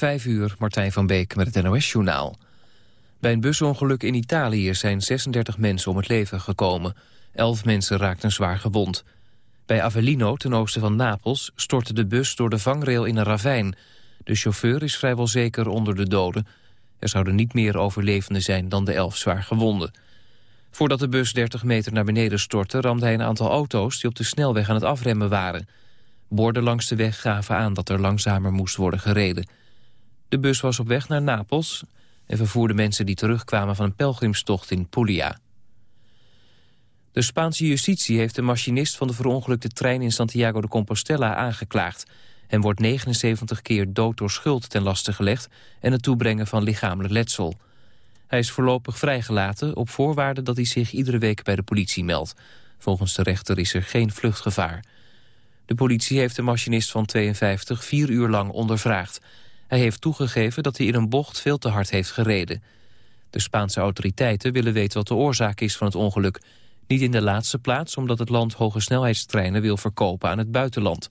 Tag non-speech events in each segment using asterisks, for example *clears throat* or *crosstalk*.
Vijf uur, Martijn van Beek met het NOS-journaal. Bij een busongeluk in Italië zijn 36 mensen om het leven gekomen. Elf mensen raakten zwaar gewond. Bij Avellino, ten oosten van Napels, stortte de bus door de vangrail in een ravijn. De chauffeur is vrijwel zeker onder de doden. Er zouden niet meer overlevenden zijn dan de elf zwaar gewonden. Voordat de bus 30 meter naar beneden stortte... ramde hij een aantal auto's die op de snelweg aan het afremmen waren. Borden langs de weg gaven aan dat er langzamer moest worden gereden. De bus was op weg naar Napels en vervoerde mensen die terugkwamen van een pelgrimstocht in Puglia. De Spaanse justitie heeft de machinist van de verongelukte trein in Santiago de Compostela aangeklaagd. Hem wordt 79 keer dood door schuld ten laste gelegd en het toebrengen van lichamelijk letsel. Hij is voorlopig vrijgelaten op voorwaarde dat hij zich iedere week bij de politie meldt. Volgens de rechter is er geen vluchtgevaar. De politie heeft de machinist van 52 vier uur lang ondervraagd. Hij heeft toegegeven dat hij in een bocht veel te hard heeft gereden. De Spaanse autoriteiten willen weten wat de oorzaak is van het ongeluk. Niet in de laatste plaats omdat het land hoge snelheidstreinen wil verkopen aan het buitenland.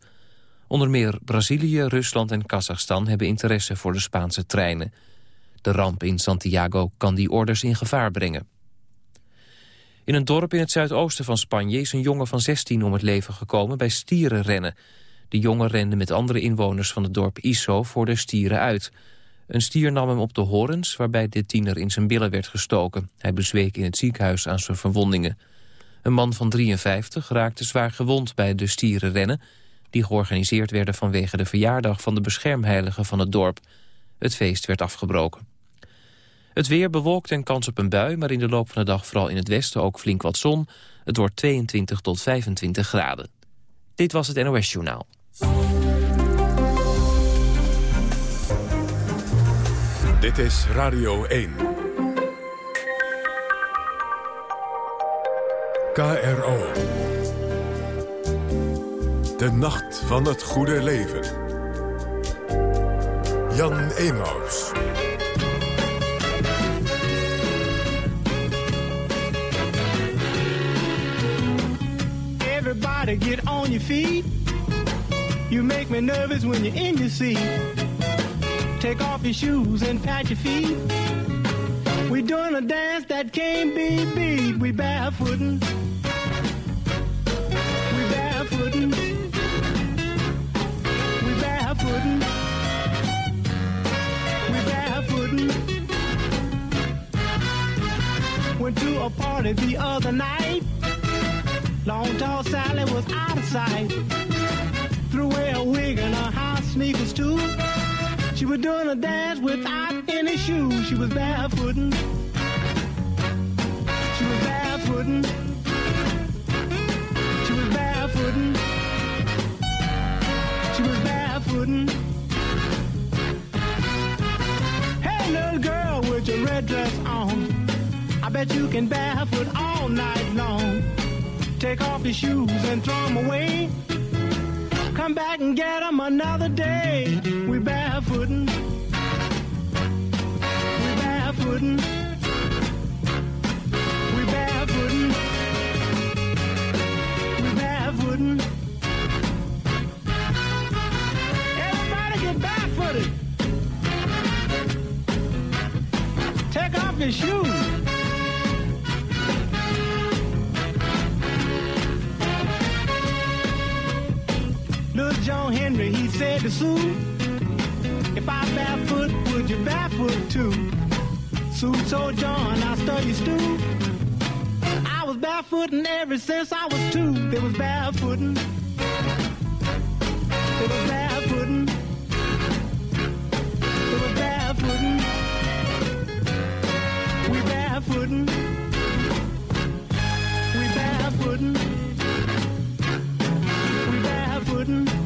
Onder meer Brazilië, Rusland en Kazachstan hebben interesse voor de Spaanse treinen. De ramp in Santiago kan die orders in gevaar brengen. In een dorp in het zuidoosten van Spanje is een jongen van 16 om het leven gekomen bij stierenrennen. De jongen rende met andere inwoners van het dorp Iso voor de stieren uit. Een stier nam hem op de horens, waarbij de tiener in zijn billen werd gestoken. Hij bezweek in het ziekenhuis aan zijn verwondingen. Een man van 53 raakte zwaar gewond bij de stierenrennen... die georganiseerd werden vanwege de verjaardag van de beschermheilige van het dorp. Het feest werd afgebroken. Het weer bewolkt en kans op een bui, maar in de loop van de dag vooral in het westen ook flink wat zon. Het wordt 22 tot 25 graden. Dit was het NOS Journaal. Dit is Radio 1. KRO. De nacht van het goede leven. Jan Emaus. Everybody get on your feet. You make me nervous when you're in your seat. Take off your shoes and pat your feet. We're doing a dance that can't be beat. We barefootin'. We barefootin'. We barefootin'. We barefootin'. Went to a party the other night. Long tall Sally was out of sight. Threw away her wig and her house sneakers too. She was doing a dance without any shoes. She was barefooting. She was barefooting. She was barefooting. She was barefooting. Hey, little girl with your red dress on. I bet you can barefoot all night long. Take off your shoes and throw them away. Come back and get them another day. We barefootin'. We barefootin'. We barefootin'. We barefootin'. Everybody get barefooted. Take off your shoes. To Sue, if I barefoot, would you barefoot too? Sue told John, I study stew. I was barefooting ever since I was two. They was barefooting. They was barefooting. They was barefooting. We barefooting. We barefooting. We barefooting.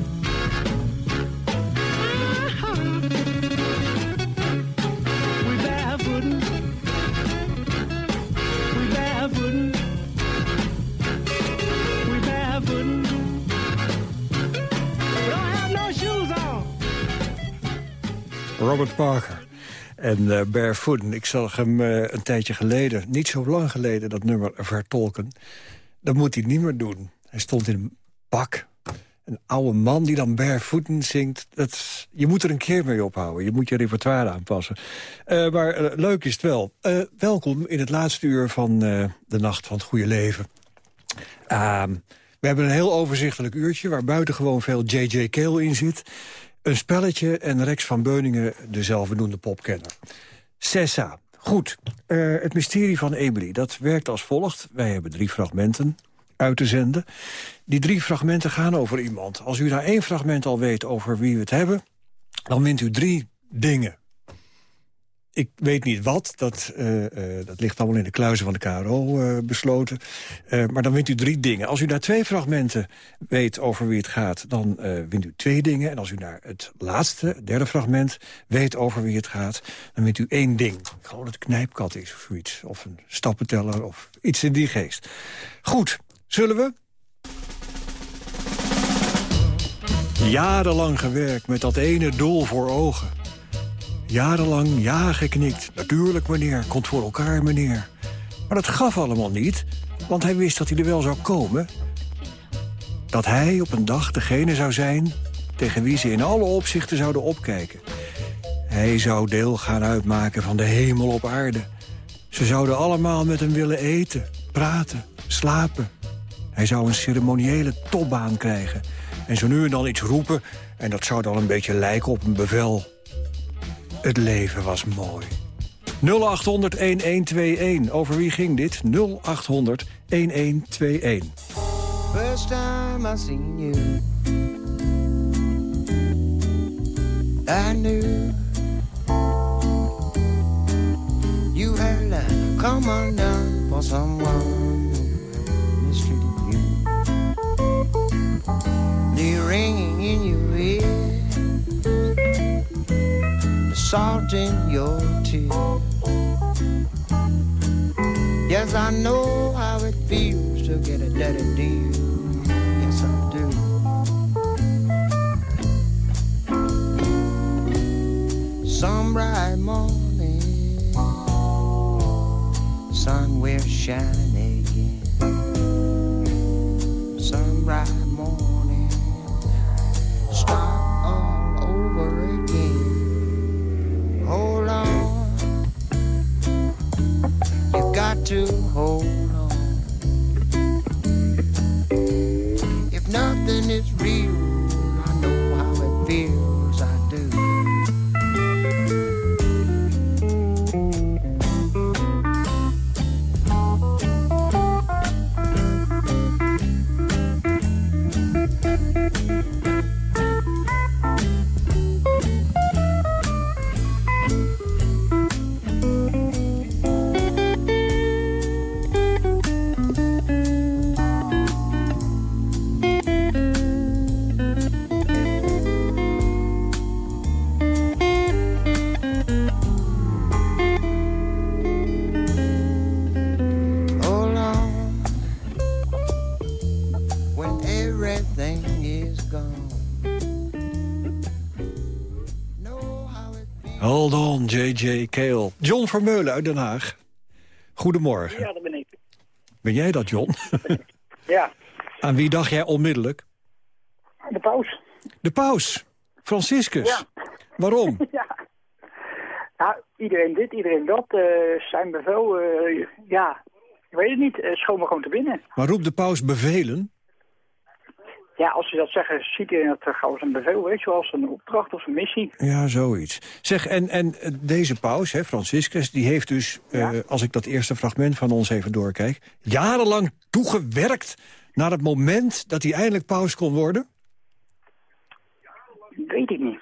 Robert Parker. En eh Barefooten, ik zag hem eh, een tijdje geleden, niet zo lang geleden, dat nummer vertolken. Dat moet hij niet meer doen. Hij stond in een bak Een oude man die dan barefooten zingt. Dat, je moet er een keer mee ophouden. Je moet je repertoire aanpassen. Uh, maar uh, leuk is het wel. Uh, welkom in het laatste uur van de Nacht van het Goede Leven. Ehm, we hebben een heel overzichtelijk uurtje... waar buitengewoon veel J.J. Kale in zit. Een spelletje en Rex van Beuningen, de zelfbenoemde popkenner. Sessa. Goed, het mysterie van Emily, dat werkt als volgt. Wij hebben drie fragmenten uit te zenden. Die drie fragmenten gaan over iemand. Als u daar één fragment al weet over wie we het hebben... dan wint u drie dingen. Ik weet niet wat, dat, uh, uh, dat ligt allemaal in de kluizen van de KRO uh, besloten. maar dan wint u drie dingen. Als u naar twee fragmenten weet over wie het gaat, dan wint u twee dingen. En als u naar het laatste, derde fragment, weet over wie het gaat... dan wint u één ding. Ik het knijpkat is of zoiets. Of een stappenteller of iets in die geest. Goed, Zullen we? Jarenlang gewerkt met dat ene doel voor ogen. Jarenlang ja geknikt. Natuurlijk, meneer. Komt voor elkaar, meneer. Maar dat gaf allemaal niet, want hij wist dat hij er wel zou komen. Dat hij op een dag degene zou zijn tegen wie ze in alle opzichten zouden opkijken. Hij zou deel gaan uitmaken van de hemel op aarde. Ze zouden allemaal met hem willen eten, praten, slapen, hij zou een ceremoniële topbaan krijgen. En zo nu en dan iets roepen. En dat zou dan een beetje lijken op een bevel. Het leven was mooi. 0800-1121. Over wie ging dit? 0800-1121. First time I seen you I knew You had come undone for someone the ringing in your ears, the salt in your tears. Yes, I know how it feels to get a dirty deal. Yes, I do. Some bright morning, sun will shine again. Some bright to Kale. John Vermeulen uit Den Haag. Goedemorgen. Ja, dat ben ik. Ben jij dat, John? *laughs* ja. Aan wie dacht jij onmiddellijk? De paus. De paus? Franciscus? Ja. Waarom? *laughs* ja. Nou, iedereen dit, iedereen dat. Uh, zijn bevel, uh, ja, ik weet het niet. Uh, schoon maar gewoon te binnen. Maar roept de paus bevelen? Ja, als ze dat zeggen, ziet hij dat gauw als een bevel, weet je als een opdracht of een missie. Ja, zoiets. Zeg, en, en deze paus, hè, Franciscus, die heeft dus, eh, als ik dat eerste fragment van ons even doorkijk... jarenlang toegewerkt naar het moment dat hij eindelijk paus kon worden? Weet ik niet.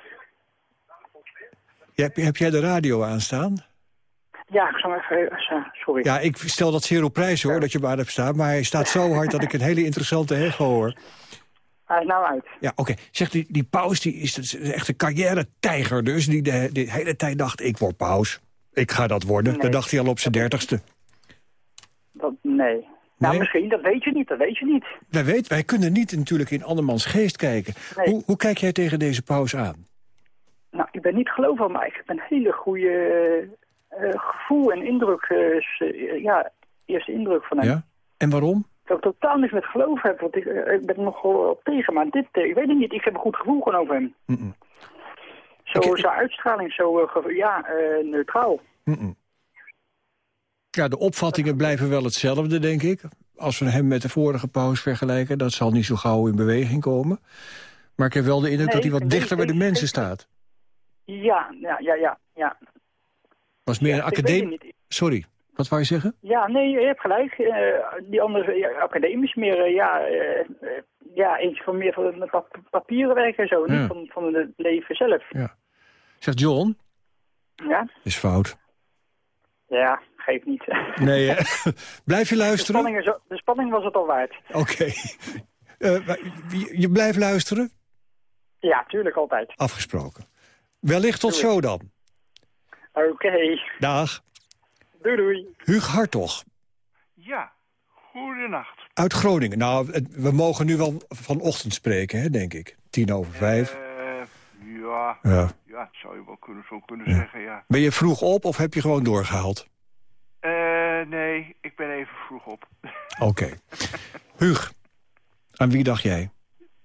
Heb, heb jij de radio aanstaan? Ja, ik zal even... Sorry. Ja, ik stel dat zeer op prijs hoor, dat je maar hebt staan. Maar hij staat zo hard dat ik een hele interessante echo hoor. Hij is nou uit. Ja, oké. Okay. Zeg, die, die paus die is, echt een carrière-tijger dus. Die de, de, hele tijd dacht, ik word paus. Ik ga dat worden. Nee. Dat dacht hij al op zijn dertigste. Dat, nee. Nou, misschien, dat weet je niet, dat weet je niet. Wij, weten, wij kunnen niet natuurlijk in andermans geest kijken. Hoe, hoe kijk jij tegen deze paus aan? Nou, ik ben niet gelovig, maar ik heb een hele goede uh, gevoel en indruk. Uh, ja, eerste indruk van hem. Ja? En waarom? Dat ik totaal niks met geloof heb. Want ik, eh, ik ben er nog wel op tegen. Maar dit, eh, ik weet het niet. Ik heb een goed gevoel gewoon over hem. Mm-mm. Zo, Ik- zijn uitstraling, zo eh, ja, neutraal. Ja, de opvattingen blijven wel hetzelfde, denk ik. Als we hem met de vorige paus vergelijken... dat zal niet zo gauw in beweging komen. Maar ik heb wel de indruk Nee, dat hij wat dichter bij de mensen staat. Ja, ja, ja, ja. ja. Was meer Ja, een academie... Sorry, wat wou je zeggen? Ja, nee, je hebt gelijk. Eh, die andere, ja, academisch meer, eh, ja, eh, ja, eentje van meer van het pap papieren werk en zo. Ja. Niet van, van het leven zelf. Zegt John, Ja, is fout. ja geeft niet. *laughs* Nee? *laughs* Blijf je De luisteren? spanning, is, de spanning was het al waard. Oké. *laughs* Maar je, je blijft luisteren? Ja, tuurlijk, altijd. Afgesproken. Wellicht tot zo dan. Oké, Dag. Doei doei. Huug Hartog, Ja, goedenacht. uit Groningen. Nou, het- we mogen nu wel vanochtend spreken, hè, denk ik. Tien over vijf. Eh, ja, Ja. ja, dat zou je wel kunnen, zo kunnen zeggen, ja. Ben je vroeg op of heb je gewoon doorgehaald? Eh, nee, ik ben even vroeg op. Oké. *laughs* Huug, aan wie dacht jij?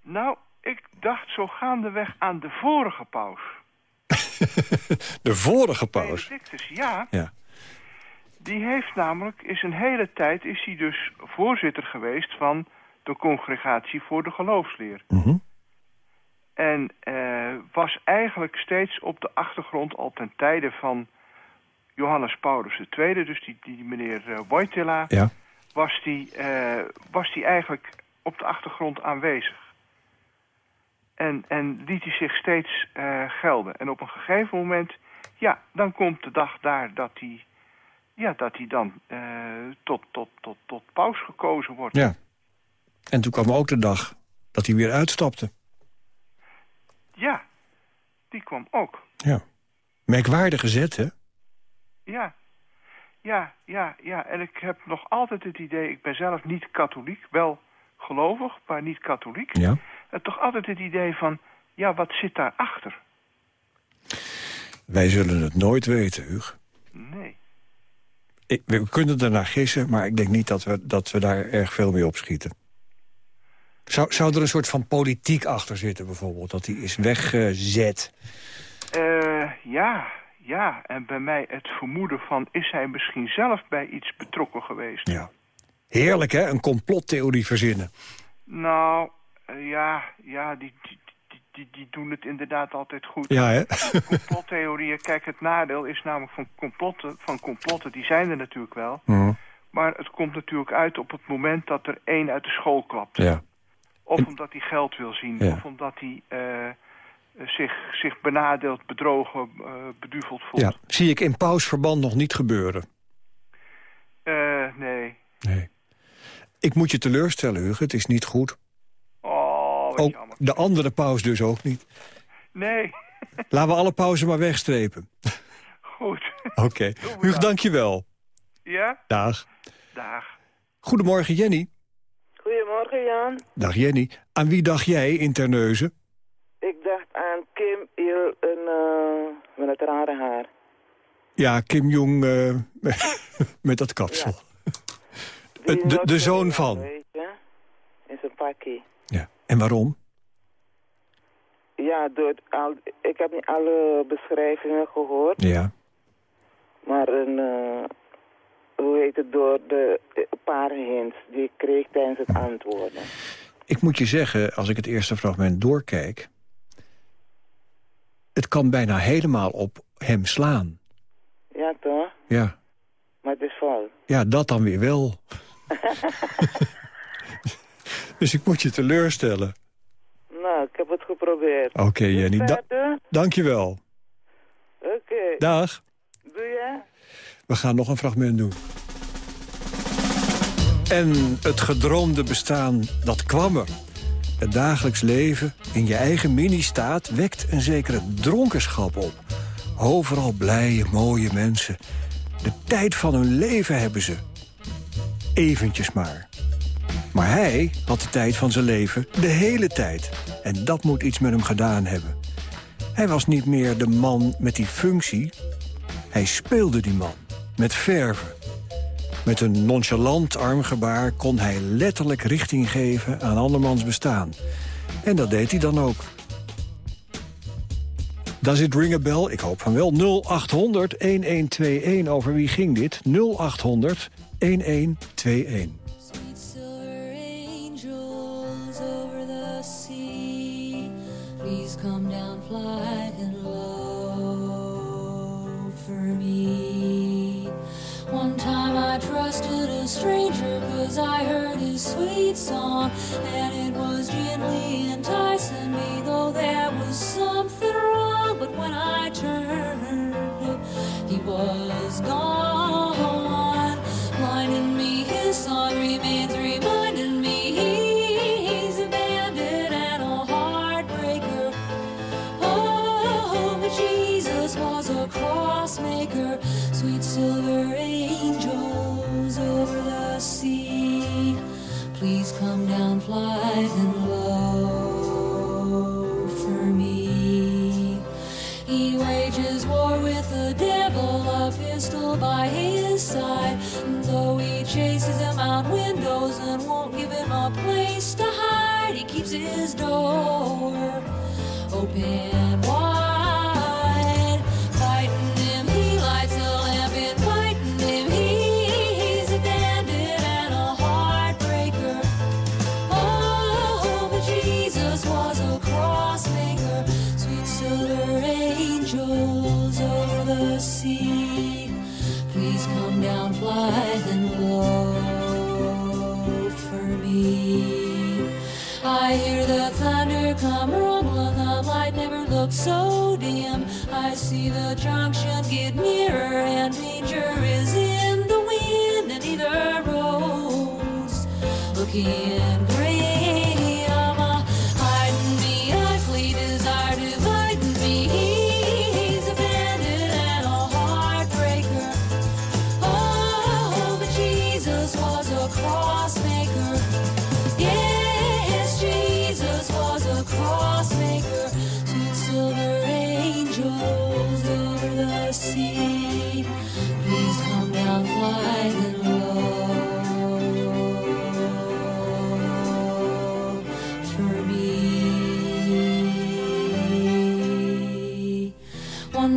nou, ik dacht zo gaandeweg aan de vorige paus. *laughs* De vorige paus. Benedictus, ja. Ja. Die heeft namelijk, is een hele tijd, is hij dus voorzitter geweest van de Congregatie voor de Geloofsleer. Mhm. En eh, was eigenlijk steeds op de achtergrond al ten tijde van Johannes Paulus II, dus die, die meneer eh Wojtyla, Ja. was die, eh, was die eigenlijk op de achtergrond aanwezig. En, en liet hij zich steeds gelden. En op een gegeven moment, ja, dan komt de dag daar dat hij, ja, dat hij dan eh, tot, tot, tot, tot paus gekozen wordt. ja. En toen kwam ook de dag dat hij weer uitstapte. Ja, die kwam ook. Ja. Merkwaardige zet, hè? Ja, ja, ja, ja. En ik heb nog altijd het idee, ik ben zelf niet katholiek, wel gelovig, maar niet katholiek. Ja. En toch altijd het idee van, ja, wat zit daarachter? Wij zullen het nooit weten, Huug. Nee. Ik, we kunnen ernaar gissen, maar ik denk niet dat we, dat we daar erg veel mee opschieten. Zou, zou er een soort van politiek achter zitten, bijvoorbeeld? Dat die is weggezet? Eh, ja, ja. En bij mij het vermoeden van, is hij misschien zelf bij iets betrokken geweest? Ja. Heerlijk, hè? Een complottheorie verzinnen. Nou, eh, ja, ja, die, die, die, die, doen het inderdaad altijd goed. Ja, hè? Complottheorieën, kijk, het nadeel is namelijk van complotten, van complotten, die zijn er natuurlijk wel. Mhm. Maar het komt natuurlijk uit op het moment dat er één uit de school klapt. Ja. Of omdat hij geld wil zien. Ja. Of omdat hij eh, zich, zich benadeeld, bedrogen, eh beduveld voelt. ja. Zie ik in pausverband nog niet gebeuren. Eh, nee. Nee. Ik moet je teleurstellen, Hugo. Het is niet goed. Oh, Ook de andere paus dus ook niet. Nee, *laughs* Laten we alle pauzen maar wegstrepen. goed. *laughs* Oké. Hugo, dank je wel. ja? Dag. Dag. Goedemorgen, Jenny. Goedemorgen Jan. Dag, Jenny. Aan wie dacht jij in Terneuzen? Ik dacht aan Kim Il een, eh, met het rare haar. Ja, Kim Jong eh, *laughs* met dat kapsel. De- de was zoon van. Weet je, in zijn pakje. Ja. En waarom? Ja, door al, ik heb niet alle beschrijvingen gehoord. Ja. Maar een, eh, hoe heet het, door de paar hints die ik kreeg tijdens het antwoorden. Ik moet je zeggen, als ik het eerste fragment doorkijk... het kan bijna helemaal op hem slaan. Ja toch? Ja, Maar het is fout. ja dat dan weer wel. *laughs* dus ik moet je teleurstellen. Nou, ik heb het geprobeerd. Oké, Jenny. Da Verder? dank je wel. Oké. Dag. Doe je? We gaan nog een fragment doen. En het gedroomde bestaan, dat kwam er. Het dagelijks leven in je eigen mini-staat wekt een zekere dronkenschap op. Overal blije, mooie mensen. De tijd van hun leven hebben ze. Eventjes maar. Maar hij had de tijd van zijn leven de hele tijd. En dat moet iets met hem gedaan hebben. Hij was niet meer de man met die functie, hij speelde die man, met verven. Met een nonchalant armgebaar kon hij letterlijk richting geven aan andermans bestaan. En dat deed hij dan ook. Does it ring a bell? Ik hoop van wel. 0800-1121. Over wie ging dit? 0800 a stranger cause I heard his sweet song, and it was gently enticing me, though there was something wrong. But when I turned, he was gone, blinding me. His song remains his door. Open Looking. and Gray.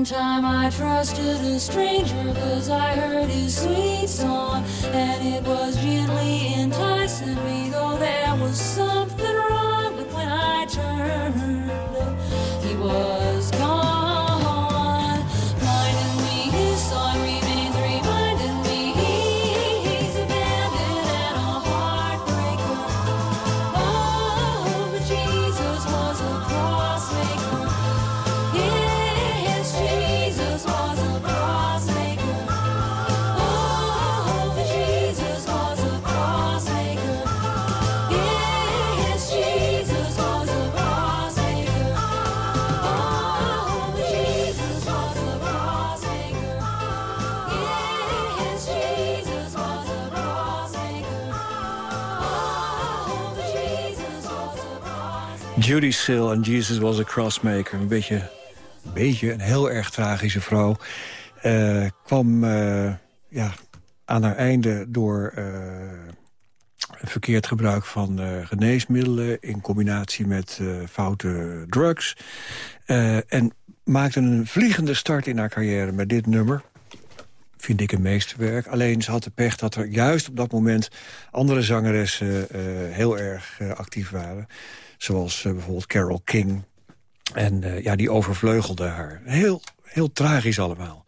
Time I trusted a stranger cause I heard his sweet song. And it was gently enticing me though there was something Judy Sill en Jesus was a crossmaker. Een beetje, een beetje een heel erg tragische vrouw. Eh, kwam eh, ja, aan haar einde door eh, verkeerd gebruik van geneesmiddelen... in combinatie met foute drugs. En maakte een vliegende start in haar carrière met dit nummer vind ik een meesterwerk. Alleen ze had de pech dat er juist op dat moment andere zangeressen heel erg actief waren. Zoals eh, bijvoorbeeld Carole King. En eh, ja, die overvleugelde haar. Heel, heel tragisch allemaal.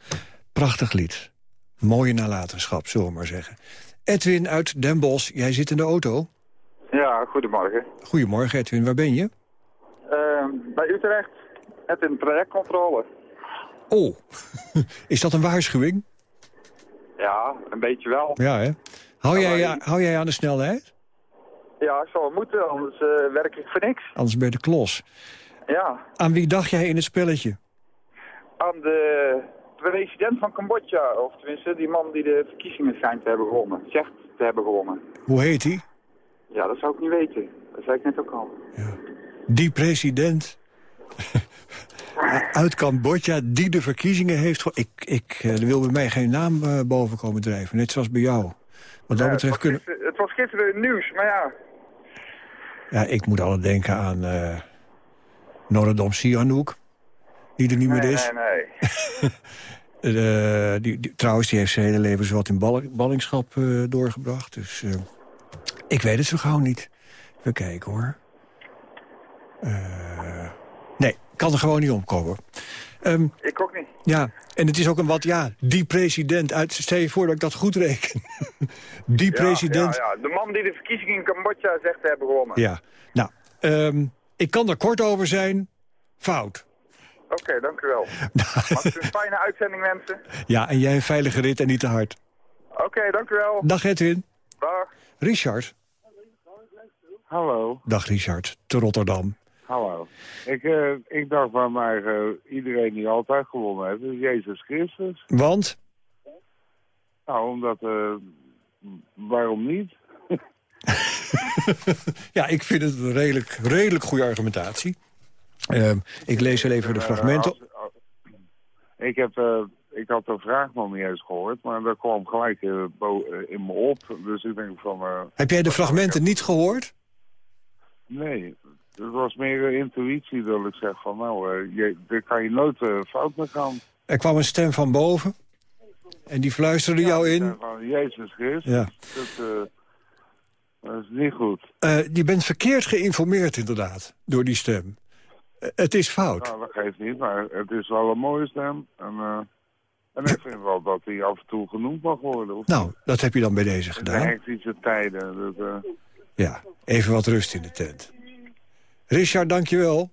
Prachtig lied. Mooie nalatenschap, zullen we maar zeggen. Edwin uit Den Bosch, jij zit in de auto. Ja, goedemorgen. Goedemorgen Edwin, waar ben je? Ehm, bij Utrecht, het in trajectcontrole. Oh, *laughs* is dat een waarschuwing? Ja, een beetje wel. Ja, hè? Hou jij, hou jij aan de snelheid? Ja, zou wel moeten, anders eh, werk ik voor niks. Anders ben je de klos. Ja, Aan wie dacht jij in het spelletje? aan de president van Cambodja, of tenminste die man die de verkiezingen schijnt te hebben gewonnen. Zegt te hebben gewonnen. Hoe heet hij? Ja, dat zou ik niet weten. Dat zei ik net ook al. Die president *laughs* uit Cambodja die de verkiezingen heeft... Ik, ik, eh, er wil bij mij geen naam eh, boven komen drijven, net zoals bij jou. Wat dat Ja, betreft het, kunnen... gisteren, het was gisteren nieuws, maar ja. Ja, ik moet alle denken aan eh Norodom Sihanouk, die er niet Nee, meer is. nee, nee. *laughs* Eh, die, die- trouwens, die heeft zijn hele leven zowat in ball- ballingschap eh, doorgebracht. Dus ik weet het zo gauw niet. Even kijken hoor. Nee, kan er gewoon niet omkomen. Ehm, Ik ook niet. ja, en het is ook een wat, ja, die president uit... Stel je voor dat ik dat goed reken. *laughs* die Ja, president... Ja, ja, De man die de verkiezingen in Cambodja zegt te hebben gewonnen. Ja, nou, ehm, ik kan er kort over zijn. Fout. Oké, dank u wel. *laughs* Mag ik u een fijne uitzending wensen? *laughs* Ja, en jij een veilige rit en niet te hard. Oké, dank u wel. Dag Edwin. Dag. Richard. Hallo, Dag Richard, te Rotterdam. Hallo. Ik, eh, ik dacht bij mij, eh, iedereen die altijd gewonnen heeft, is Jezus Christus. Want? Nou, omdat, eh, waarom niet? *laughs* Ja, ik vind het een redelijk, redelijk goede argumentatie. Ehm, ik lees wel even de fragmenten. als- als- ik, heb, ik had de vraag nog niet eens gehoord, maar dat kwam gelijk in me op. Dus ik denk van, Heb jij de fragmenten niet gehoord? nee, het was meer intuïtie dat ik zeg van, nou, eh, je, daar kan je nooit eh, fout mee gaan. Er kwam een stem van boven. En die fluisterde jou in. Van, Jezus Christus, Ja. dat, eh, dat is niet goed. Je bent verkeerd geïnformeerd inderdaad, door die stem. Het is fout. Nou, dat geeft niet, maar het is wel een mooie stem. En, eh, en ik vind wel dat hij af en toe genoemd mag worden. Of Nou, dat heb je dan bij deze gedaan. hectische tijden. Dat, eh, Ja, even wat rust in de tent. Richard, dankjewel.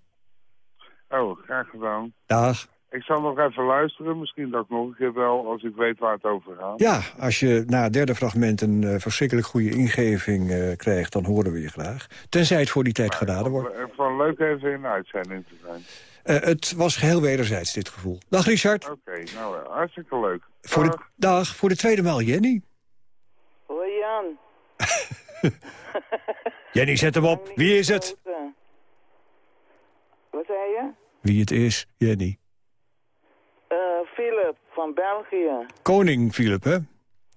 oh, graag gedaan. Dag. Ik zal nog even luisteren. Misschien dat ik nog een keer wel, als ik weet waar het over gaat. Ja, als je na het derde fragment een eh, verschrikkelijk goede ingeving eh, krijgt... dan horen we je graag. Tenzij het voor die tijd geraden wordt. Ik vond het leuk even in de uitzending te zijn. Eh, het was geheel wederzijds, dit gevoel. Dag, Richard. Oké, nou, eh, hartstikke leuk. Voor de, Dag. dag, voor de tweede maal, Jenny. Hoi Jan. *laughs* Jenny, zet hem op. Wie is het? Wat zei je? Wie het is, Jenny. Eh, Philip van België. Koning Philip, hè?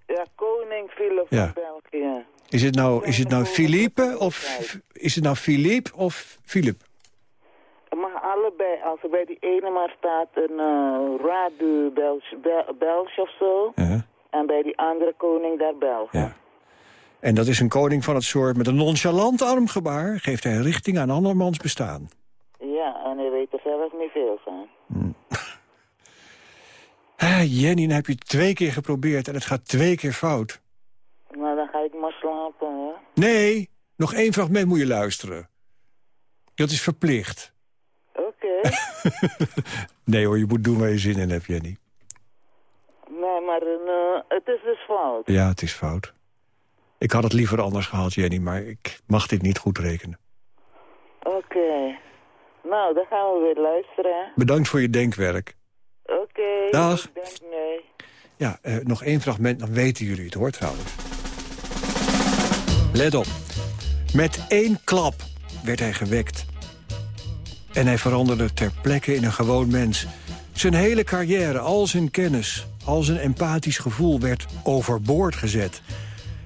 Ja, koning Philip Ja. van België. Is het nou, is het nou Philippe of is het nou Philippe of Philip? Het mag allebei. Als er bij die ene maar staat een uh, Radu Belge Bel Belge of zo. En bij die andere koning daar België. Ja. En dat is een koning van het soort met een nonchalant armgebaar... geeft hij richting aan andermans bestaan. En hij weet er zelf niet veel van. *laughs* Ah, Jenny, dan heb je het twee keer geprobeerd en het gaat twee keer fout. Nou, dan ga ik maar slapen, hoor. Nee, nog één fragment moet je luisteren. Dat is verplicht. Oké. *laughs* Nee hoor, je moet doen waar je zin in hebt, Jenny. nee, maar eh, het is dus fout. Ja, het is fout. Ik had het liever anders gehad, Jenny, maar ik mag dit niet goed rekenen. Oké. Nou, dan gaan we weer luisteren, hè. Bedankt voor je denkwerk. Oké. Dag. Ik denk nee. Ja, eh, nog één fragment, dan weten jullie het hoor trouwens. Let op. Met één klap werd hij gewekt. En hij veranderde ter plekke in een gewoon mens. Zijn hele carrière, al zijn kennis, al zijn empathisch gevoel werd overboord gezet.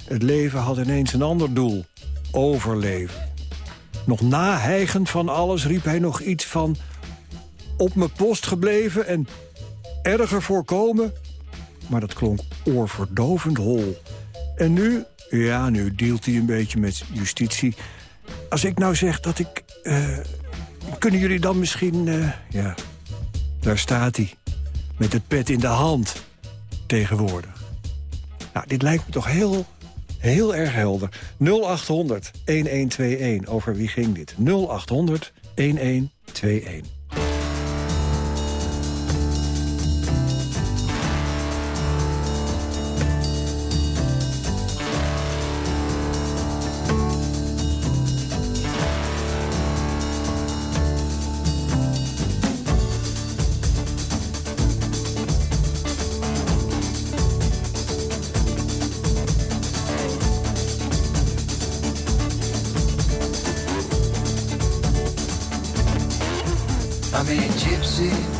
Het leven had ineens een ander doel. Overleven. Nog nahijgend van alles riep hij nog iets van... op mijn post gebleven en erger voorkomen. Maar dat klonk oorverdovend hol. En nu, ja, nu dealt hij een beetje met justitie. Als ik nou zeg dat ik... eh, kunnen jullie dan misschien... eh, ja, daar staat hij. Met het pet in de hand. Tegenwoordig. Nou, dit lijkt me toch heel, heel erg helder. 0800 1121. Over wie ging dit? 0800 1121. A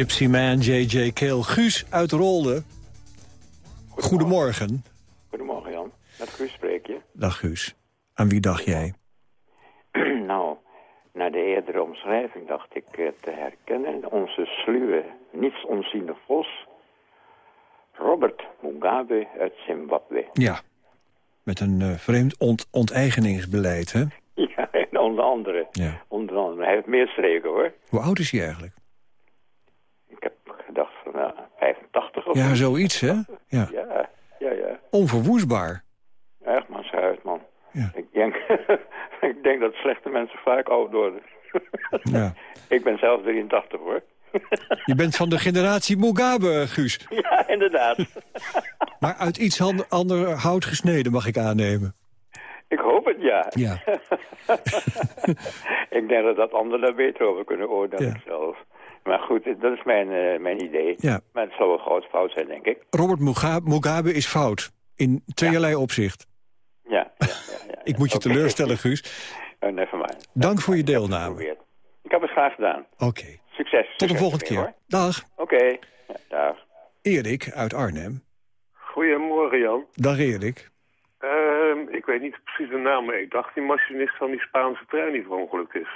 Gypsy Man, J.J. Kale. Guus uit Rolde. Goedemorgen. Goedemorgen Jan, met Guus spreek je. Dag Guus. Aan wie dacht jij? *clears throat* nou, na de eerdere omschrijving dacht ik eh, te herkennen onze sluwe, niets onziende vos, Robert Mugabe uit Zimbabwe. Ja. Met een eh, vreemd ont onteigeningsbeleid, hè? *laughs* Ja, en onder andere. Ja. Onder andere. Hij heeft meer streken hoor. Hoe oud is hij eigenlijk? Ik heb gedacht van nou, 85 of Ja, zo. zoiets, hè? Ja. Ja, ja, ja. Onverwoestbaar. Echt man, schuit man. Ik, denk, *laughs* ik denk dat slechte mensen vaak oud worden. *laughs* Ja. Ik ben zelf 83 hoor. *laughs* Je bent van de generatie Mugabe, Guus. Ja, inderdaad. Maar uit iets ander hout gesneden, mag ik aannemen. Ik hoop het, ja. Ja. ik denk dat dat anderen daar beter over kunnen oordelen dan ik zelf. Maar goed, dat is mijn, eh, mijn idee. Ja. Maar het zal wel groot fout zijn, denk ik. Robert Mugabe, Mugabe is fout. In tweeërlei opzicht. Ja, ja, ja. *laughs* Ik moet je teleurstellen, Guus. Uh, never mind. Dank voor je deelname. Ik heb het graag gedaan. Oké. Succes. Tot de volgende keer. Dag. Oké. Ja, dag. Erik uit Arnhem. Goedemorgen, Jan. Dag Erik. Ehm, ik weet niet precies de naam, maar ik dacht die machinist van die Spaanse trein die verongelukt is.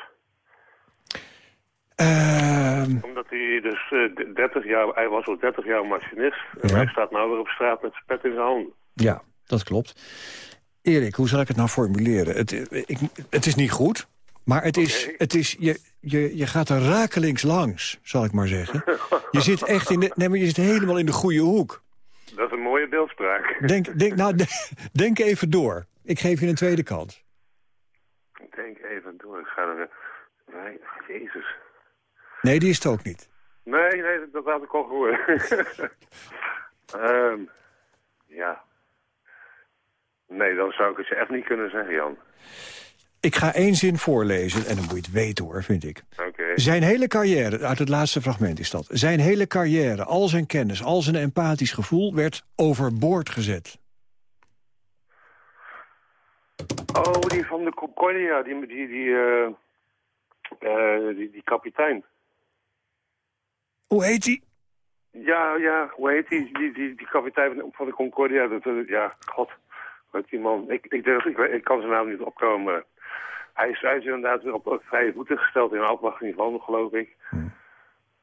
Ehm, Omdat hij dus eh, 30 jaar, hij was al 30 jaar machinist. En Ja. hij staat nou weer op straat met zijn pet in zijn handen. ja, dat klopt. Erik, hoe zal ik het nou formuleren? Het, eh, ik, het is niet goed, maar het is, het is, je, je, je gaat er rakelings langs, zal ik maar zeggen. Je zit echt in de, nee, maar je zit helemaal in de goede hoek. Dat is een mooie beeldspraak. Denk, denk, nou, de- denk even door. Ik geef je een tweede kans. Denk even door, ik ga er... Nee, jezus. Nee, die is het ook niet. Nee, nee, dat- had ik al gehoord. *laughs* Ehm, ja. Nee, dan zou ik het je echt niet kunnen zeggen, Jan. Ik ga één zin voorlezen en dan moet je het weten hoor, vind ik. Oké. Zijn hele carrière, uit het laatste fragment is dat... zijn hele carrière, al zijn kennis, al zijn empathisch gevoel... werd overboord gezet. Oh, die van de Concordia, die, die, die, eh, eh, die, die kapitein. Hoe heet die? Ja, ja, hoe heet die, die, die, die kapitein van- de Concordia? Dat, ja, god, heet die man? Ik, ik, durf, ik, kan zijn naam niet opkomen. Hij is, hij is inderdaad weer op, op vrije voeten gesteld in afwachting van, geloof ik.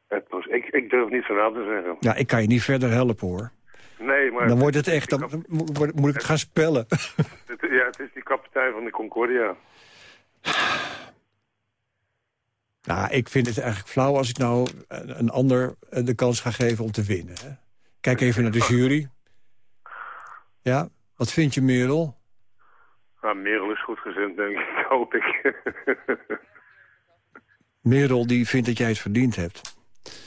Het was, ik. Ik durf niet zijn naam te zeggen. Ja, ik kan je niet verder helpen hoor. Nee, maar... Dan wordt het echt, dan dan moet moet ik het gaan spellen. *laughs* Het, ja, het is die kapitein van de Concordia. Nou, ik vind het eigenlijk flauw als ik nou een ander eh, de kans ga geven om te winnen. Hè? Kijk even naar de jury. Ja, wat vind je, Merel? Nou, Merel is goed gezind, denk ik, *laughs* hoop ik. Merel die vindt dat jij het verdiend hebt.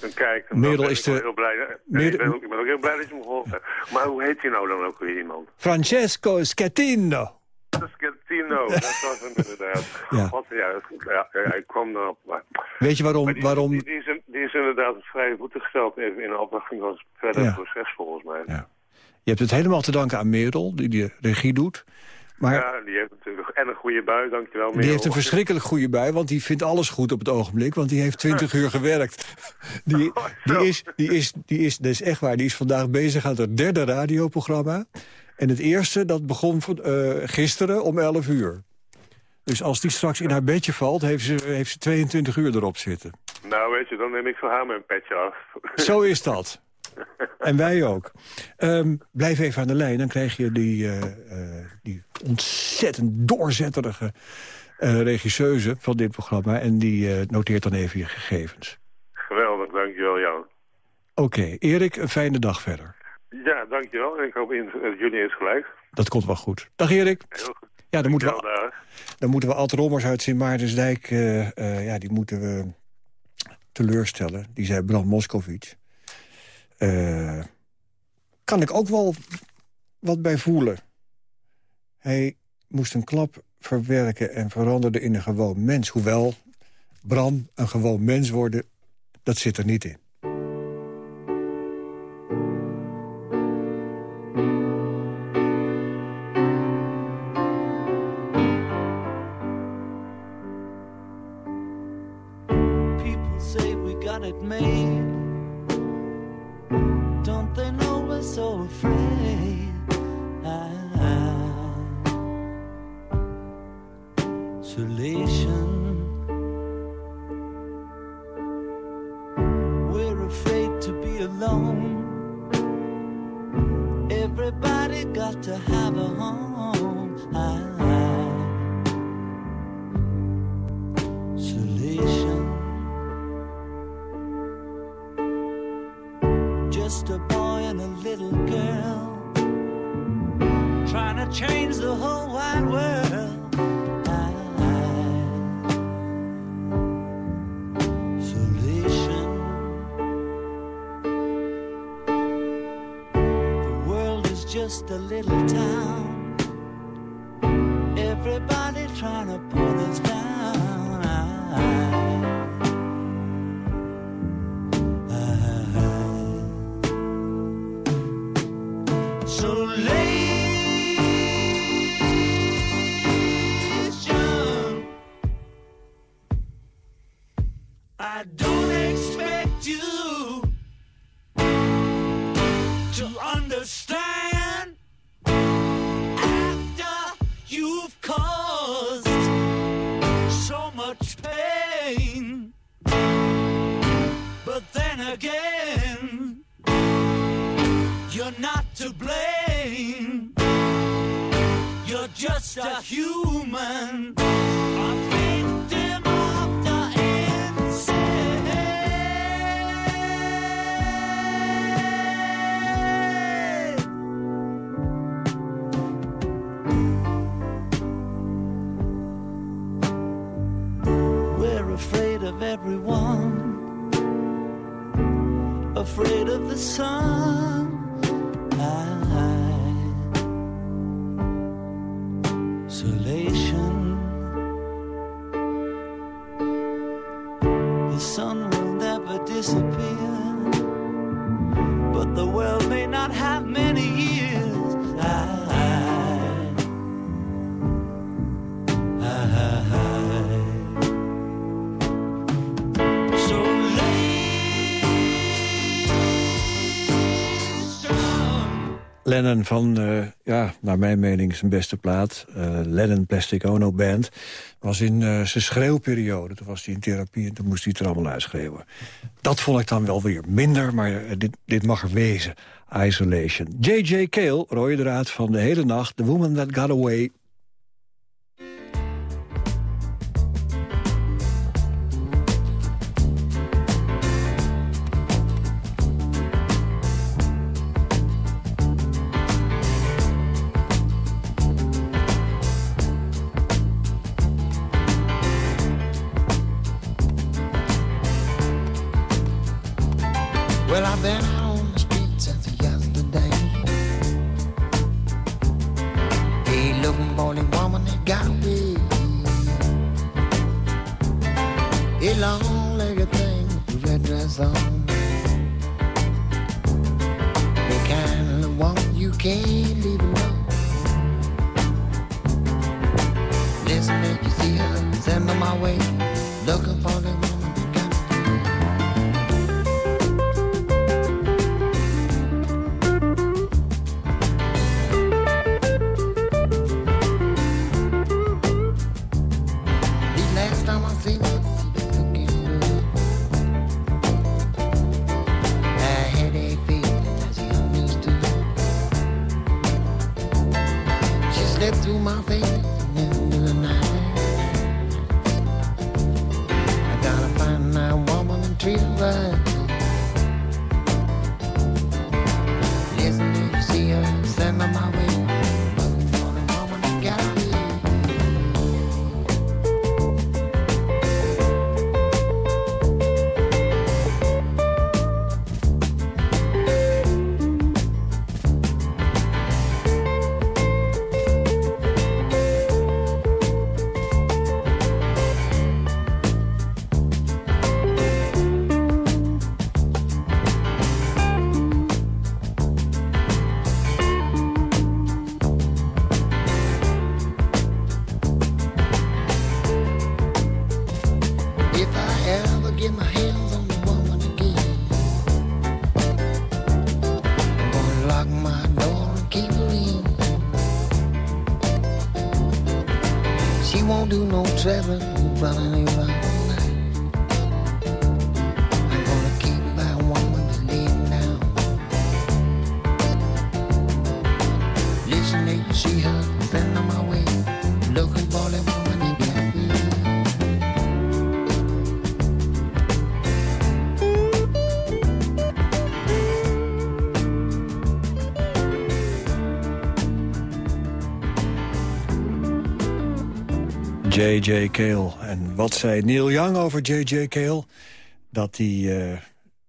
Dan kijk, dan Merel is de- heel blij. Nee, Merel- ik, ben ook, ik ben ook heel blij dat je me geholpen hebt. Maar hoe heet hij nou dan ook weer iemand? Francesco Schettino. Schettino, *laughs* dat was hem inderdaad. Ja. God, ja, ja, ja, ik kwam erop. Maar, Weet je waarom... die, waarom die, die, is, die is inderdaad vrij voeten gesteld even in afwachting van het verdere Ja. proces volgens mij. Ja. je hebt het helemaal te danken aan Merel, die de regie doet. Maar die heeft natuurlijk en een goede bui, dankjewel. die heeft een verschrikkelijk goede bui, want die vindt alles goed op het ogenblik. Want die heeft 20 uur gewerkt. *laughs* Die, die, is, die, is, die is, dat is echt waar, die is vandaag bezig aan het derde radioprogramma. En het eerste, dat begon van, eh, gisteren om 11 uur. Dus als die straks in haar bedje valt, heeft ze, heeft ze 22 uur erop zitten. Nou, weet je, dan neem ik voor haar mijn petje af. *laughs* Zo is dat. En wij ook. Ehm, blijf even aan de lijn, dan krijg je die, eh, eh, die ontzettend doorzetterige eh, regisseuse van dit programma. En die noteert dan even je gegevens. Geweldig, dankjewel Jan. Oké, Erik, een fijne dag verder. Ja, dankjewel. Ik hoop in, jullie eens gelijk. Dat komt wel goed. Dag Erik. Heel goed. Ja, dan moeten we, dan moeten we Ad Rommers uit Sint Maartensdijk... eh, eh, ja, die moeten we teleurstellen. Die zei Bram Moskowitz. Eh, kan ik ook wel wat bij voelen. Hij moest een klap verwerken en veranderde in een gewoon mens. Hoewel, Bram, een gewoon mens worden, dat zit er niet in. Isolation. We're afraid to be alone. Everybody got to have a home. Isolation. Lennon van, eh, ja, naar mijn mening zijn beste plaat. eh, Lennon Plastic Ono Band. Was in eh, zijn schreeuwperiode. Toen was hij in therapie en toen moest hij er allemaal uitschreeuwen. Dat vond ik dan wel weer minder, maar dit, dit mag er wezen. Isolation. J.J. Cale, rode draad van de hele nacht. The Woman That Got Away. J.J. Cale. En wat zei Neil Young over J.J. Cale? Dat hij eh,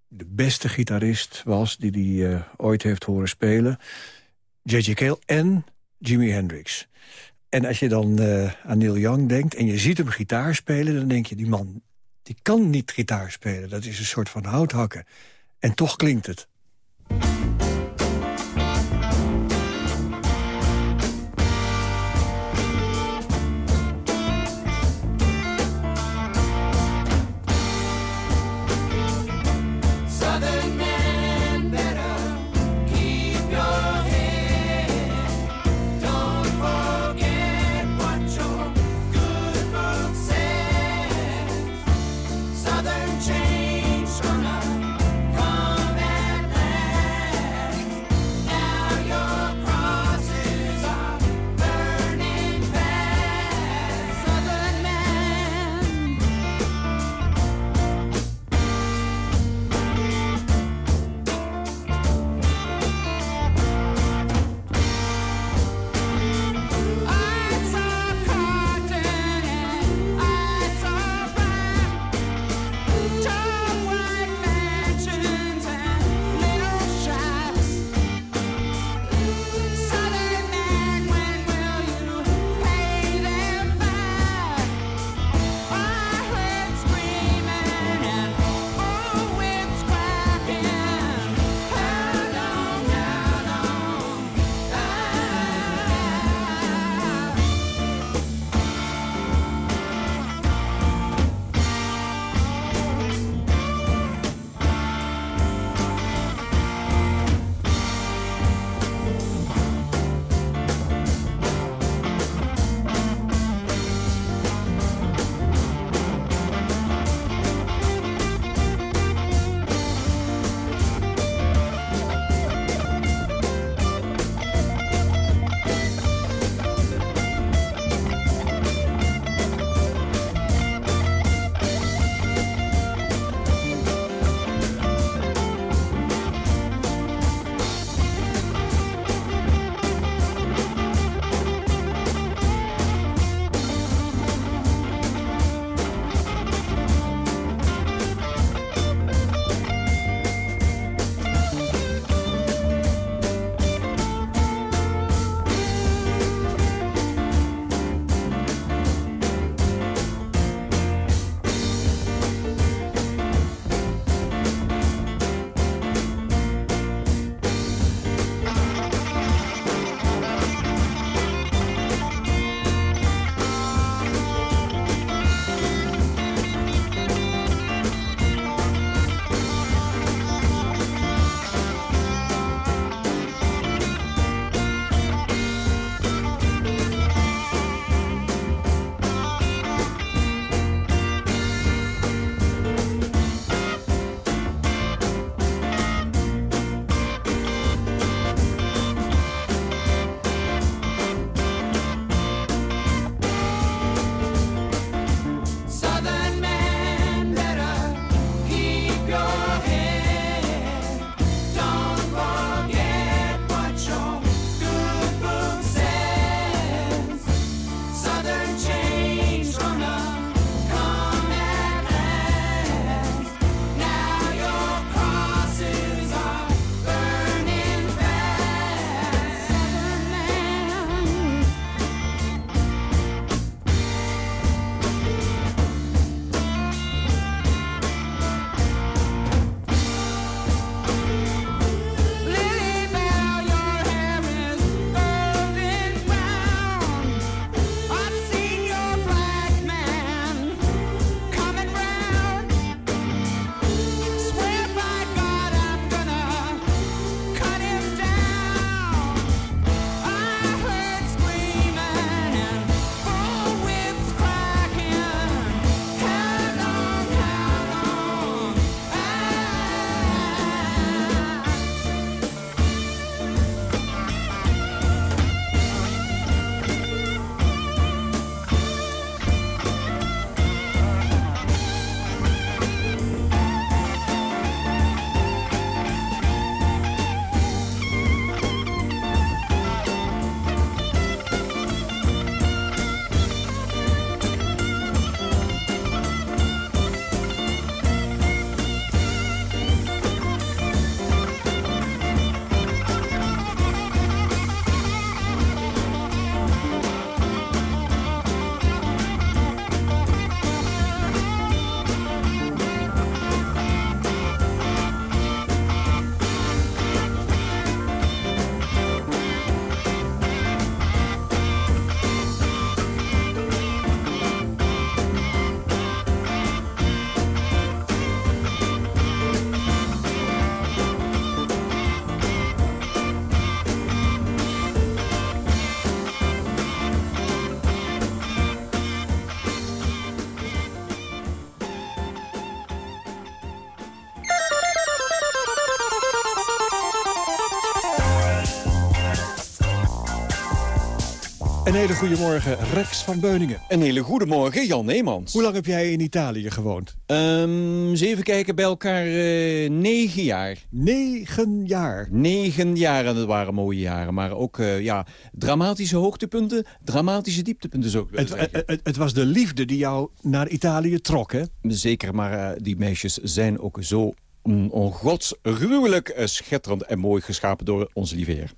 de beste gitarist was die, die hij eh, ooit heeft horen spelen. J.J. Cale en Jimi Hendrix. En als je dan eh, aan Neil Young denkt en je ziet hem gitaar spelen... dan denk je, die man die kan niet gitaar spelen. Dat is een soort van houthakken. En toch klinkt het. Een hele goede morgen, Rex van Beuningen. Een hele goede morgen, Jan Neemans. Hoe lang heb jij in Italië gewoond? Um, eens even kijken, bij elkaar uh, negen jaar. Negen jaar? Negen jaar, en dat waren mooie jaren. Maar ook uh, ja, dramatische hoogtepunten, dramatische dieptepunten zo het, het, het, het, was de liefde die jou naar Italië trok, hè? Zeker, maar uh, die meisjes zijn ook zo ongodsruwelijk schitterend en mooi geschapen door onze lieve heer.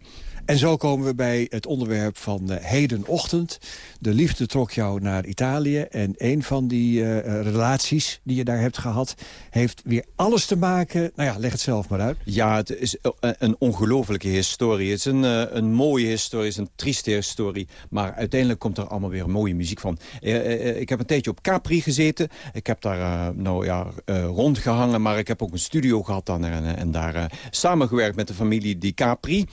En zo komen we bij het onderwerp van uh, hedenochtend. De liefde trok jou naar Italië. En een van die uh, relaties die je daar hebt gehad... heeft weer alles te maken... Nou ja, leg het zelf maar uit. Ja, het is een ongelofelijke historie. Het is een, een mooie historie, het is een trieste historie. Maar uiteindelijk komt er allemaal weer mooie muziek van. ik heb een tijdje op Capri gezeten. Ik heb daar nou ja, rondgehangen. Maar ik heb ook een studio gehad dan, en, en daar samengewerkt met de familie Di Capri...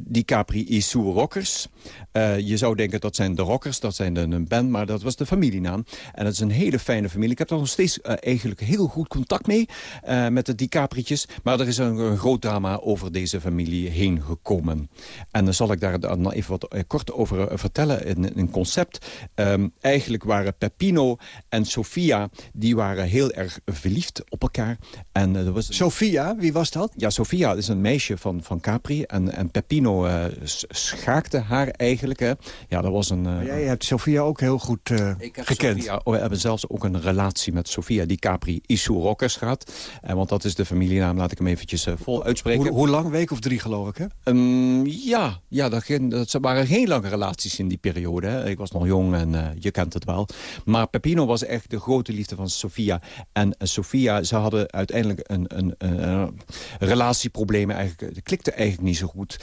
Die die Capri Issou Rockers. Uh, je zou denken dat zijn de Rockers, dat zijn de, een band, maar dat was de familienaam. En dat is een hele fijne familie. Ik heb daar nog steeds uh, eigenlijk heel goed contact mee uh, met de die Capri'tjes. Maar er is een, een, groot drama over deze familie heen gekomen. En dan zal ik daar dan even wat kort over vertellen in een concept. Um, eigenlijk waren Peppino en Sofia, die waren heel erg verliefd op elkaar. En, er was... Sofia, wie was dat? Ja, Sofia is een meisje van, van Capri. En, en Peppino uh, schaakte haar eigenlijk. Hè. Ja, dat was een... Uh, jij hebt Sofia ook heel goed uh, gekend. Sofia, oh, we hebben zelfs ook een relatie met Sofia, die Capri Issou Rockers gaat. Uh, want dat is de familienaam, laat ik hem eventjes vol uitspreken. Hoe, hoe lang? Week of drie geloof ik, hè? Um, ja, ja dat, dat waren geen lange relaties in die periode. Hè. Ik was nog jong en je kent het wel. Maar Peppino was echt de grote liefde van Sofia. En Sofia, ze hadden uiteindelijk een, een, een relatieproblemen. Eigenlijk, het klikte eigenlijk niet zo goed.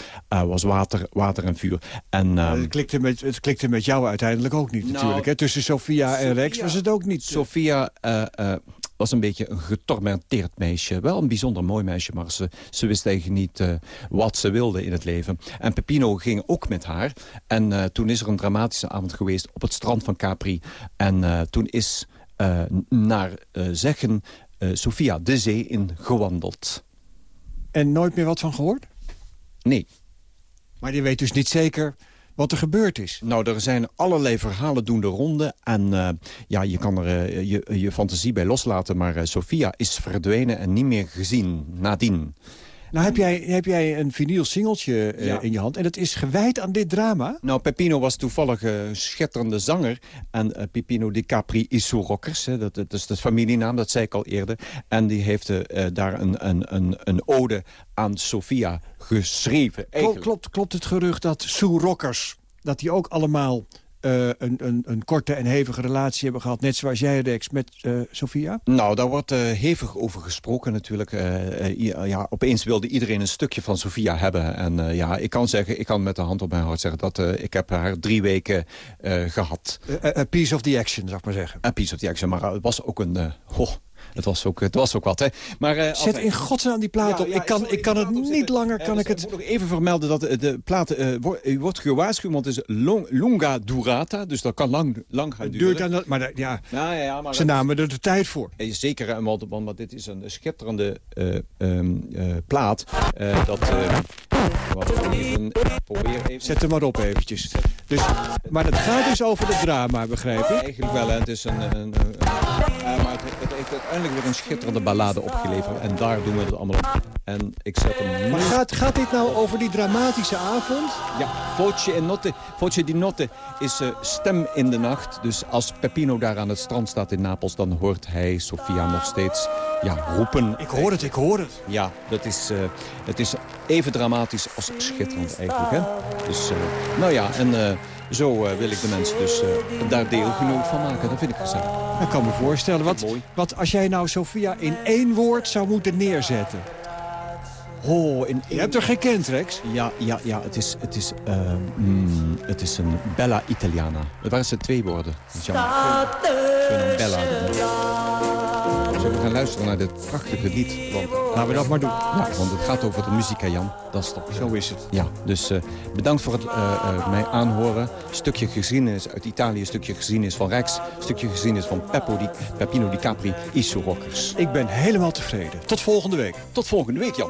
Was water, water en vuur. En, um, het, klikte met, het klikte met jou uiteindelijk ook niet nou, natuurlijk. Hè? Tussen Sofia, en Rex was het ook niet. Sofia uh, uh, was een beetje een getormenteerd meisje. Wel een bijzonder mooi meisje, maar ze, ze wist eigenlijk niet uh, wat ze wilde in het leven. En Peppino ging ook met haar. En toen is er een dramatische avond geweest op het strand van Capri. En toen is naar zeggen Sofia de zee in gewandeld. En nooit meer wat van gehoord? Nee. Maar je weet dus niet zeker wat er gebeurd is. Nou, er zijn allerlei verhalen doen de ronde. En uh, ja, je kan er uh, je, je fantasie bij loslaten. Maar uh, Sofia is verdwenen en niet meer gezien nadien. Nou heb jij, heb jij een vinyl singeltje uh, ja. in je hand. En dat is gewijd aan dit drama? Nou, Peppino was toevallig een uh, schitterende zanger. En uh, Peppino di Capri Issou Rockers. Hè, dat, dat, is de familienaam, dat zei ik al eerder. En die heeft daar een, een, een, een ode aan Sofia geschreven. Klopt, klopt, klopt het gerucht dat Sue Rockers... dat die ook allemaal uh, een, een, een, korte en hevige relatie hebben gehad... net zoals jij, Rex, met uh, Sofia? Nou, daar wordt uh, hevig over gesproken natuurlijk. ja, opeens wilde iedereen een stukje van Sofia hebben. En ja, ik kan zeggen, ik kan met de hand op mijn hart zeggen... dat ik heb haar drie weken gehad. A piece of the action, zou ik maar zeggen. A piece of the action, maar het was ook een... Oh, het was ook, het was ook wat, hè. Maar, uh, Zet in godsnaam die plaat op. Ja, ik kan, ik kan het niet langer, kan ik het... Ik moet nog even vermelden dat de, de plaat uh, wordt, wordt gewaarschuwd, want het is long, longa durata. Dus dat kan lang, lang gaan duren. Duurt dan, maar ja, ja, ja, ja maar ze namen er de tijd voor. Zeker, want, want dit is een schitterende um, plaat. dat... Even, even. Zet hem maar op eventjes. Dus, maar het gaat dus over het drama, begrijp ik? Eigenlijk wel, hè. Het is een... een, een, een maar het, het heeft uiteindelijk weer een schitterende ballade opgeleverd. En daar doen we het allemaal op. En ik zet hem... Maar gaat, gaat dit nou over die dramatische avond? Ja, Voce e Notte. Voce di Notte is uh, stem in de nacht. Dus als Peppino daar aan het strand staat in Napels... dan hoort hij Sofia nog steeds ja, roepen. Ik hoor het, ik hoor het. Ja, dat is, uh, het is even dramatisch als schitterend eigenlijk. Hè? Dus, uh, nou ja, en uh, zo wil ik de mensen dus daar deelgenoot van maken. Dat vind ik gezellig. Dat kan me voorstellen. Wat, wat als jij nou Sofia in één woord zou moeten neerzetten? Oh, in Je hebt er gekend, Rex? Ja, ja, ja het, is, het, is, uh, mm, het is een Bella Italiana. Het waren ze twee woorden. Ik Bella. Zullen we gaan luisteren naar dit prachtige lied? Want, Laten we dat maar doen. Ja, want het gaat over de muziek, hè, Jan. Dat is toch... Zo is het. Ja, dus uh, bedankt voor het uh, uh, mij aanhoren. Stukje geschiedenis uit Italië, een stukje geschiedenis van Rex... stukje geschiedenis van Peppo di, Peppino di Capri, Issou Rockers. Ik ben helemaal tevreden. Tot volgende week. Tot volgende week, Jan.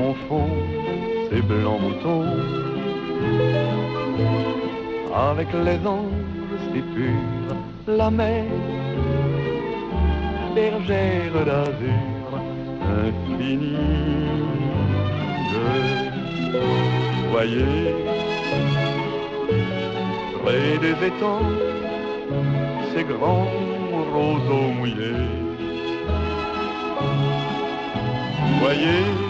confond ses blancs moutons. Avec les anges si purs la mer bergère d'azur infinie. Voyez près des étangs ces grands roseaux mouillés. Voyez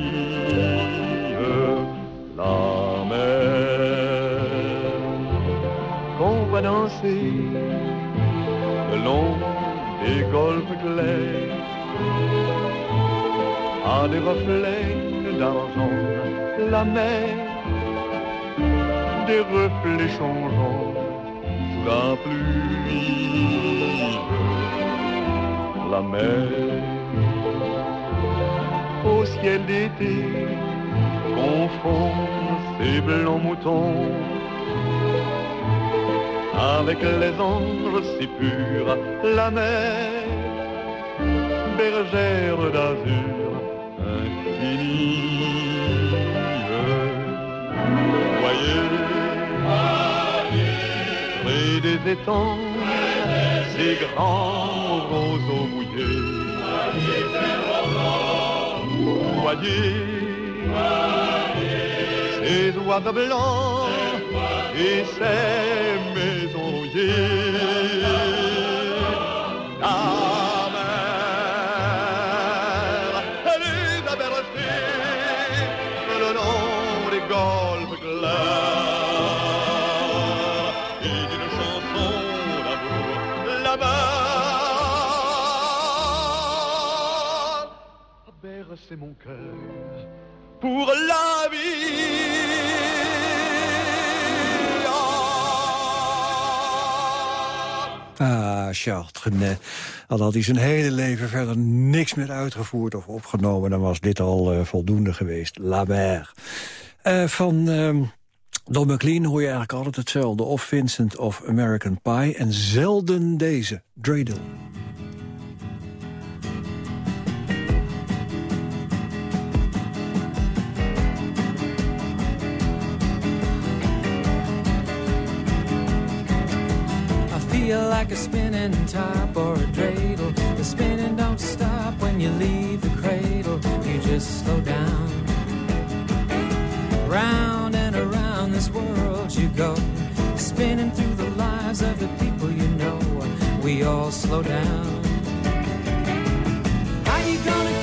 le long des golfes clairs à des reflets d'argent, la mer des reflets changeants sous la pluie, la mer au ciel d'été confond ses blancs moutons avec les anges si purs, la mer bergère d'azur infinie. Voyez, près des étangs, ces grands roseaux mouillés. Voyez, ces oiseaux blancs et ces maisons rouillées. La mer, elle les a bercés le long des golfes clairs. Et d'une chanson d'amour là-bas a bercé mon cœur pour la Ah, Charles. Al had hij zijn hele leven verder niks meer uitgevoerd of opgenomen... dan was dit al eh, voldoende geweest. La Mer. Eh, van ehm, Don McLean hoor je eigenlijk altijd hetzelfde. Of Vincent of American Pie. En zelden deze, Dreidel. Feel like a spinning top or a dreidel. The spinning don't stop when you leave the cradle. You just slow down. Round and around this world you go, spinning through the lives of the people you know. We all slow down. How you gonna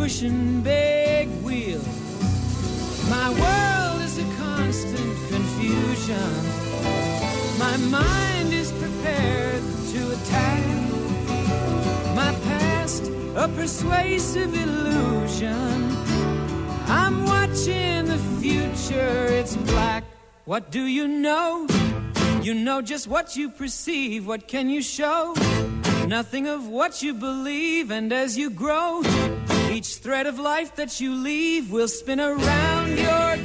pushing big wheels. My world is a constant confusion. My mind is prepared to attack. My past, a persuasive illusion. I'm watching the future, it's black. What do you know? You know just what you perceive. What can you show? Nothing of what you believe, and as you grow, each thread of life that you leave will spin around your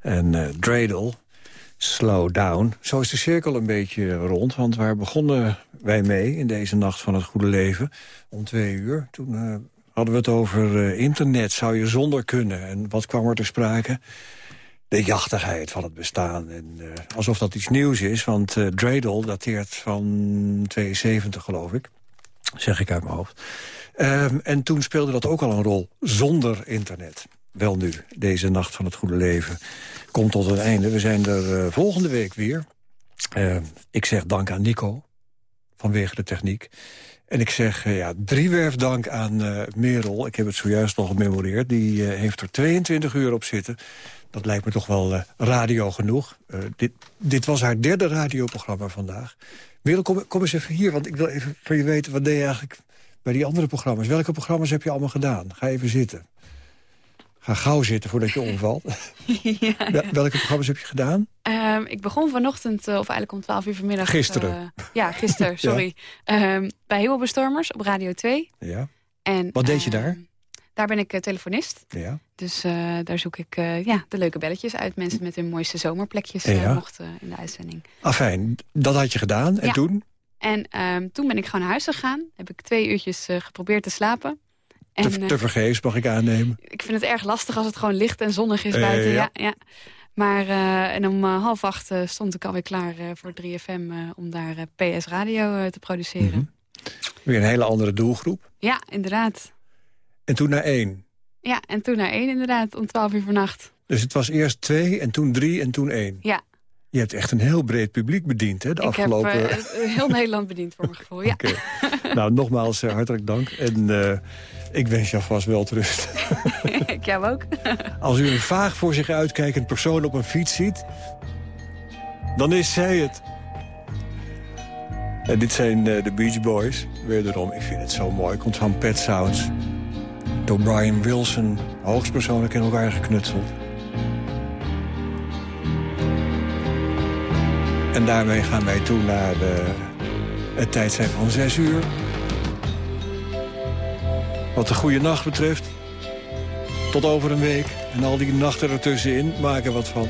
En eh Dreidel, Slow Down. Zo is de cirkel een beetje rond, want waar begonnen wij mee... in deze Nacht van het Goede Leven, om twee uur? Toen eh, hadden we het over eh, internet, zou je zonder kunnen? En wat kwam er te sprake? De jachtigheid van het bestaan. En, alsof dat iets nieuws is, want Dreidel dateert van 72, geloof ik. Zeg ik uit mijn hoofd. Ehm, en toen speelde dat ook al een rol, zonder internet. Wel nu, deze Nacht van het Goede Leven komt tot een einde. We zijn er eh, volgende week weer. Eh, ik zeg dank aan Nico, vanwege de techniek. En ik zeg eh, ja, driewerf dank aan eh, Merel. Ik heb het zojuist al gememoreerd. Die heeft er 22 uur op zitten. Dat lijkt me toch wel radio genoeg. Dit, dit was haar derde radioprogramma vandaag. Merel, kom, kom eens even hier, want ik wil even van je weten... wat deed je eigenlijk bij die andere programma's? Welke programma's heb je allemaal gedaan? Ga even zitten. Ga gauw zitten voordat je *laughs* omvalt. ja, Wel- Welke programma's heb je gedaan? Ehm, ik begon vanochtend, eh, of eigenlijk om 12 uur vanmiddag. Gisteren. eh, ja, gisteren, *laughs* sorry. Ehm, bij Hemelbestormers op Radio 2. Ja. En, Wat deed je ehm, daar? Daar ben ik eh, telefonist. Ja. Dus daar zoek ik ja, de leuke belletjes uit. Mensen met hun mooiste zomerplekjes Ja. mochten in de uitzending. Afijn, dat had je gedaan. En Ja. toen? En toen ben ik gewoon naar huis gegaan. Heb ik twee uurtjes geprobeerd te slapen. En, te, eh, te vergeefs, mag ik aannemen. ik vind het erg lastig als het gewoon licht en zonnig is Eh, buiten. ja. Ja. Maar eh, en om half acht stond ik alweer klaar voor 3FM eh, om daar PS Radio te produceren. Mhm. Weer een hele andere doelgroep. Ja, inderdaad. En toen naar één. Ja, en toen naar één inderdaad, om 12 uur vannacht. Dus het was eerst twee en toen drie en toen één. Ja, Je hebt echt een heel breed publiek bediend, hè, de ik afgelopen... heb eh, heel Nederland bediend voor mijn gevoel. Ja. Oké. nou, nogmaals eh, hartelijk dank. En eh, ik wens je vast wel rust. *laughs* ik jou ook. *laughs* Als u een vaag voor zich uitkijkend persoon op een fiets ziet... dan is zij het. En dit zijn de Beach Boys. Wederom, ik vind het zo mooi. Komt van Pet Sounds. Door Brian Wilson, hoogstpersoonlijk in elkaar geknutseld. En daarmee gaan wij toe naar de, het tijdstip van zes uur. Wat de goede nacht betreft, tot over een week. En al die nachten ertussenin maken wat van.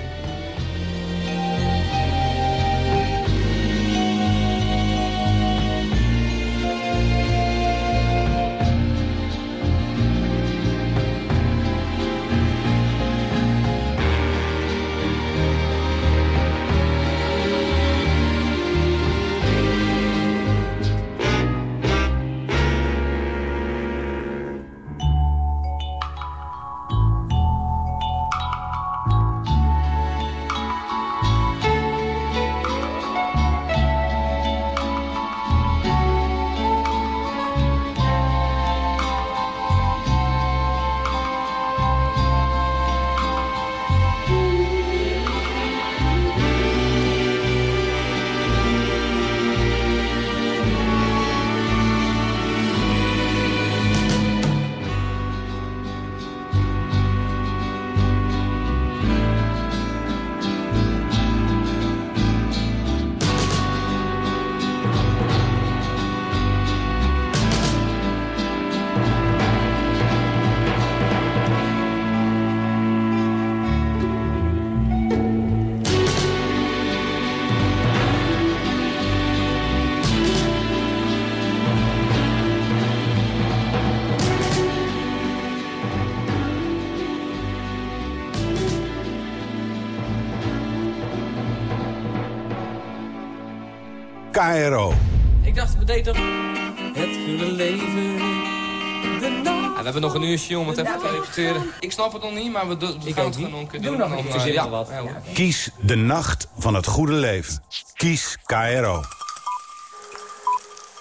KRO. Ik dacht, we deden toch het goede leven. De nacht. we hebben nog een uurtje om het even te repeteren. Ik snap het nog niet, maar we, do- we gaan het gewoon nog een keer doen. nog Dan, een eh, keer, ja, wat. Kies de nacht van het goede leven. Kies KRO.